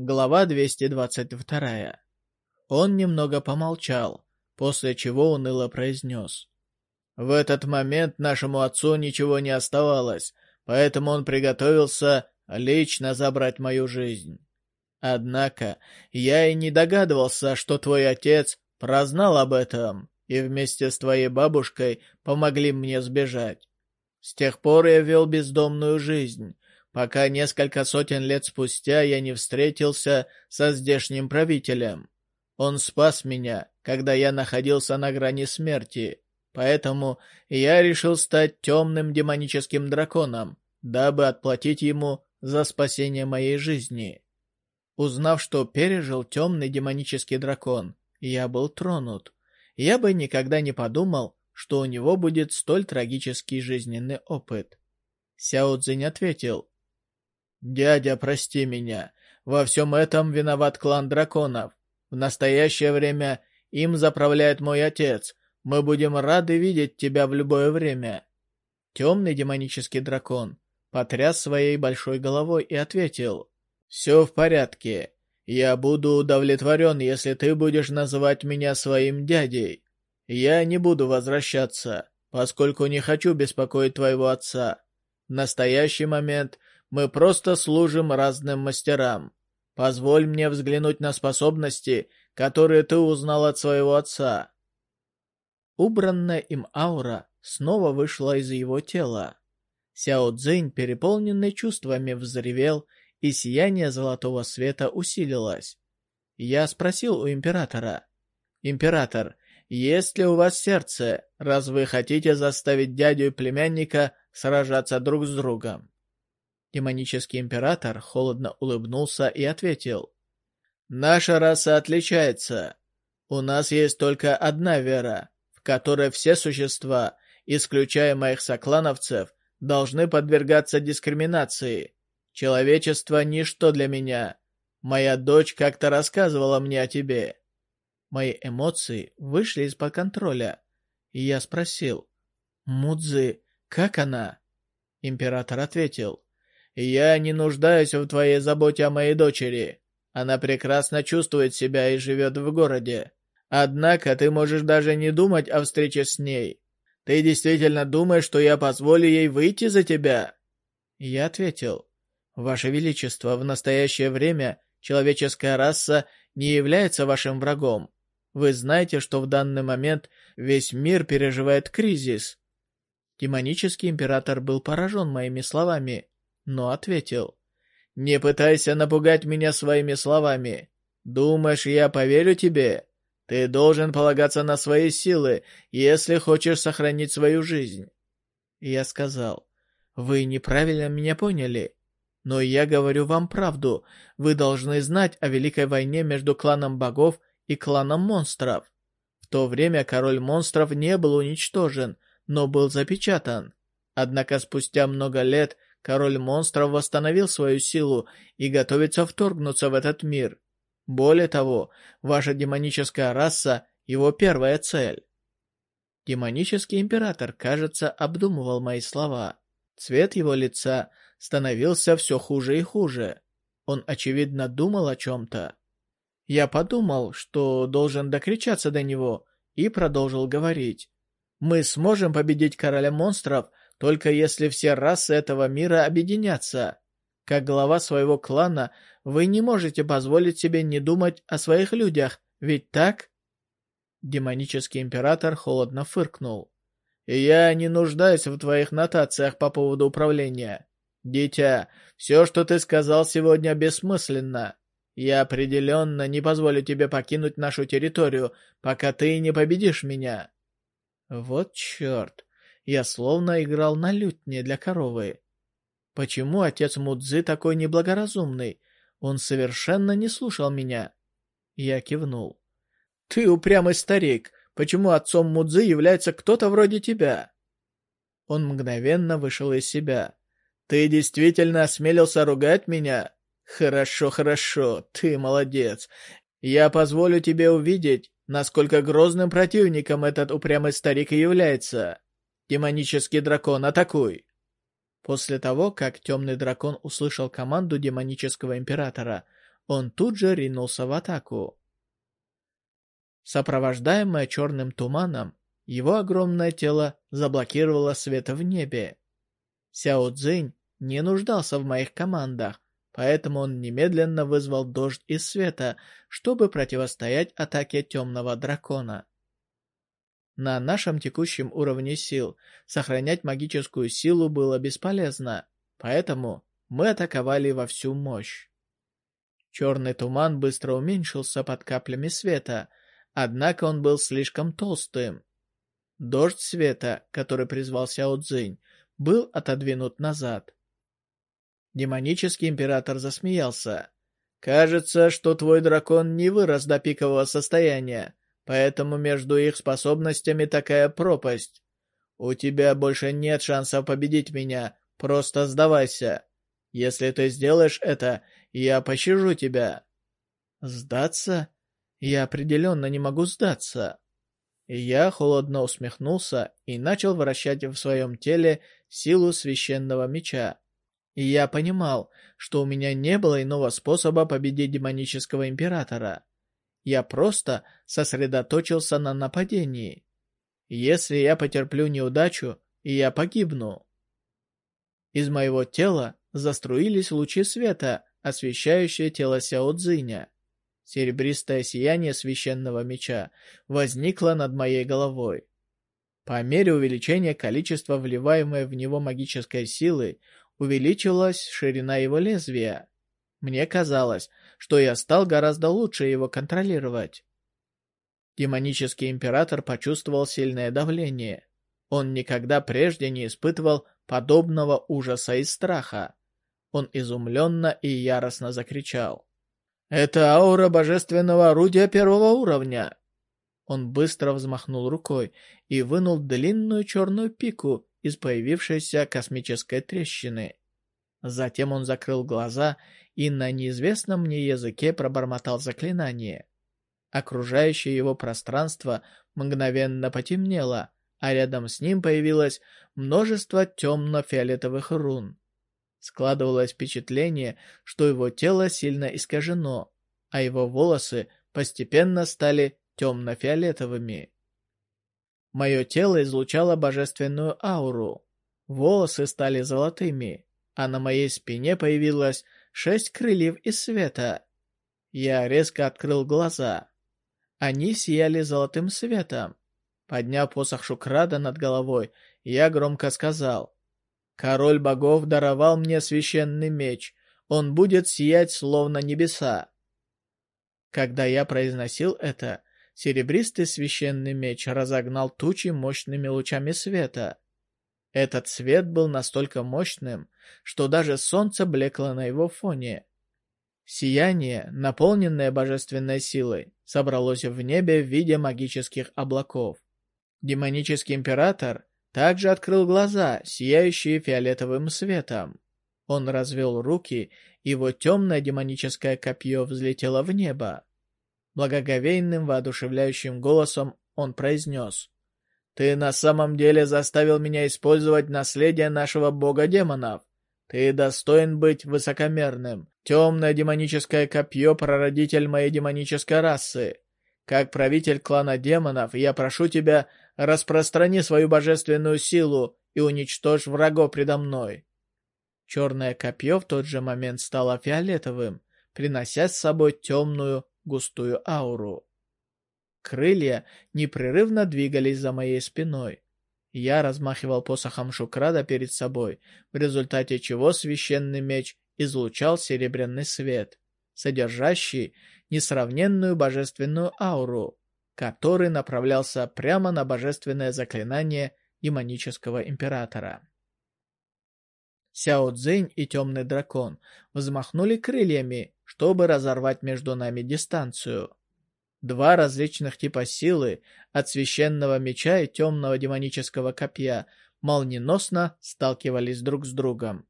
Глава 222. Он немного помолчал, после чего уныло произнес. В этот момент нашему отцу ничего не оставалось, поэтому он приготовился лично забрать мою жизнь. Однако я и не догадывался, что твой отец прознал об этом и вместе с твоей бабушкой помогли мне сбежать. С тех пор я вел бездомную жизнь, пока несколько сотен лет спустя я не встретился со здешним правителем. Он спас меня, когда я находился на грани смерти, поэтому я решил стать темным демоническим драконом, дабы отплатить ему за спасение моей жизни. Узнав, что пережил темный демонический дракон, я был тронут. Я бы никогда не подумал, что у него будет столь трагический жизненный опыт. Сяо Цзинь ответил, «Дядя, прости меня. Во всем этом виноват клан драконов. В настоящее время им заправляет мой отец. Мы будем рады видеть тебя в любое время». Темный демонический дракон потряс своей большой головой и ответил, «Все в порядке. Я буду удовлетворен, если ты будешь называть меня своим дядей. Я не буду возвращаться, поскольку не хочу беспокоить твоего отца. В настоящий момент мы просто служим разным мастерам. Позволь мне взглянуть на способности, которые ты узнал от своего отца». Убранная им аура снова вышла из его тела. Сяо Цзинь, переполненный чувствами, взревел, и сияние золотого света усилилось. Я спросил у императора. «Император, есть ли у вас сердце, раз вы хотите заставить дядю и племянника сражаться друг с другом?» Демонический император холодно улыбнулся и ответил. «Наша раса отличается. У нас есть только одна вера, в которой все существа, исключая моих соклановцев, должны подвергаться дискриминации. Человечество — ничто для меня. Моя дочь как-то рассказывала мне о тебе». Мои эмоции вышли из-под контроля, и я спросил, «Мудзи, как она?» Император ответил, «Я не нуждаюсь в твоей заботе о моей дочери. Она прекрасно чувствует себя и живет в городе. Однако ты можешь даже не думать о встрече с ней. Ты действительно думаешь, что я позволю ей выйти за тебя?» Я ответил, «Ваше Величество, в настоящее время человеческая раса не является вашим врагом. Вы знаете, что в данный момент весь мир переживает кризис». Демонический император был поражен моими словами но ответил. «Не пытайся напугать меня своими словами. Думаешь, я поверю тебе? Ты должен полагаться на свои силы, если хочешь сохранить свою жизнь». Я сказал, «Вы неправильно меня поняли. Но я говорю вам правду. Вы должны знать о Великой войне между кланом богов и кланом монстров. В то время король монстров не был уничтожен, но был запечатан. Однако спустя много лет король монстров восстановил свою силу и готовится вторгнуться в этот мир. Более того, ваша демоническая раса — его первая цель. Демонический император, кажется, обдумывал мои слова. Цвет его лица становился все хуже и хуже. Он, очевидно, думал о чем-то. Я подумал, что должен докричаться до него, и продолжил говорить. «Мы сможем победить короля монстров, только если все расы этого мира объединятся. Как глава своего клана, вы не можете позволить себе не думать о своих людях, ведь так?» Демонический император холодно фыркнул. «Я не нуждаюсь в твоих нотациях по поводу управления. Дитя, все, что ты сказал сегодня, бессмысленно. Я определенно не позволю тебе покинуть нашу территорию, пока ты не победишь меня». «Вот черт! Я словно играл на лютне для коровы. Почему отец Мудзы такой неблагоразумный? Он совершенно не слушал меня. Я кивнул. «Ты упрямый старик. Почему отцом Мудзы является кто-то вроде тебя?» Он мгновенно вышел из себя. «Ты действительно осмелился ругать меня? Хорошо, хорошо, ты молодец. Я позволю тебе увидеть, насколько грозным противником этот упрямый старик и является. «Демонический дракон, атакуй!» После того, как темный дракон услышал команду демонического императора, он тут же ринулся в атаку. Сопровождаемое черным туманом, его огромное тело заблокировало свет в небе. Сяо Цзинь не нуждался в моих командах, поэтому он немедленно вызвал дождь из света, чтобы противостоять атаке темного дракона. На нашем текущем уровне сил сохранять магическую силу было бесполезно, поэтому мы атаковали во всю мощь. Черный туман быстро уменьшился под каплями света, однако он был слишком толстым. Дождь света, который призвал Сяо Цзинь, был отодвинут назад. Демонический император засмеялся. «Кажется, что твой дракон не вырос до пикового состояния, поэтому между их способностями такая пропасть. У тебя больше нет шанса победить меня, просто сдавайся. Если ты сделаешь это, я пощажу тебя». «Сдаться? Я определенно не могу сдаться». Я холодно усмехнулся и начал вращать в своем теле силу священного меча. Я понимал, что у меня не было иного способа победить демонического императора. Я просто сосредоточился на нападении. Если я потерплю неудачу, я погибну. Из моего тела заструились лучи света, освещающие тело Сяо Цзиня. Серебристое сияние священного меча возникло над моей головой. По мере увеличения количества вливаемой в него магической силы, увеличилась ширина его лезвия. Мне казалось, что я стал гораздо лучше его контролировать. Демонический император почувствовал сильное давление. Он никогда прежде не испытывал подобного ужаса и страха. Он изумленно и яростно закричал. Это аура божественного орудия первого уровня. Он быстро взмахнул рукой и вынул длинную черную пику из появившейся космической трещины. Затем он закрыл глаза и на неизвестном мне языке пробормотал заклинание. Окружающее его пространство мгновенно потемнело, а рядом с ним появилось множество темно-фиолетовых рун. Складывалось впечатление, что его тело сильно искажено, а его волосы постепенно стали темно-фиолетовыми. Мое тело излучало божественную ауру. Волосы стали золотыми, а на моей спине появилось шесть крыльев из света. Я резко открыл глаза. Они сияли золотым светом. Подняв посох Шукрада над головой, я громко сказал Король богов даровал мне священный меч. Он будет сиять, словно небеса. Когда я произносил это, серебристый священный меч разогнал тучи мощными лучами света. Этот свет был настолько мощным, что даже солнце блекло на его фоне. Сияние, наполненное божественной силой, собралось в небе в виде магических облаков. Демонический император также открыл глаза, сияющие фиолетовым светом. Он развел руки, его темное демоническое копье взлетело в небо. Благоговейным, воодушевляющим голосом он произнес. «Ты на самом деле заставил меня использовать наследие нашего бога демонов. Ты достоин быть высокомерным. Темное демоническое копье — прародитель моей демонической расы. Как правитель клана демонов, я прошу тебя, распространи свою божественную силу и уничтожь врагов предо мной. Черное копье в тот же момент стало фиолетовым, принося с собой темную, густую ауру. Крылья непрерывно двигались за моей спиной. Я размахивал посохом Шукрада перед собой, в результате чего священный меч излучал серебряный свет, содержащий несравненную божественную ауру, который направлялся прямо на божественное заклинание демонического императора. Сяо Цзинь и Темный Дракон взмахнули крыльями, чтобы разорвать между нами дистанцию. Два различных типа силы от священного меча и темного демонического копья молниеносно сталкивались друг с другом.